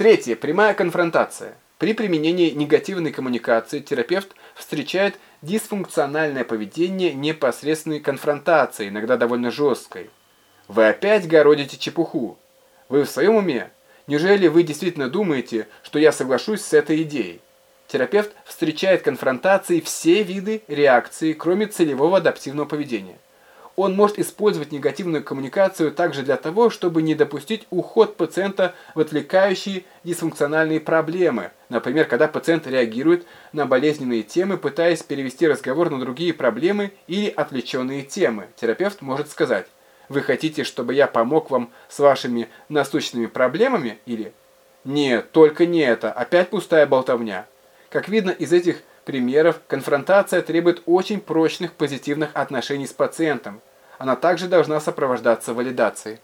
Третье. Прямая конфронтация. При применении негативной коммуникации терапевт встречает дисфункциональное поведение непосредственной конфронтации, иногда довольно жесткой. Вы опять городите чепуху. Вы в своем уме? Неужели вы действительно думаете, что я соглашусь с этой идеей? Терапевт встречает конфронтации все виды реакции, кроме целевого адаптивного поведения. Он может использовать негативную коммуникацию также для того, чтобы не допустить уход пациента в отвлекающие дисфункциональные проблемы. Например, когда пациент реагирует на болезненные темы, пытаясь перевести разговор на другие проблемы или отвлеченные темы. Терапевт может сказать, вы хотите, чтобы я помог вам с вашими насущными проблемами? Или нет, только не это, опять пустая болтовня. Как видно из этих примеров, конфронтация требует очень прочных позитивных отношений с пациентом. Она также должна сопровождаться валидацией.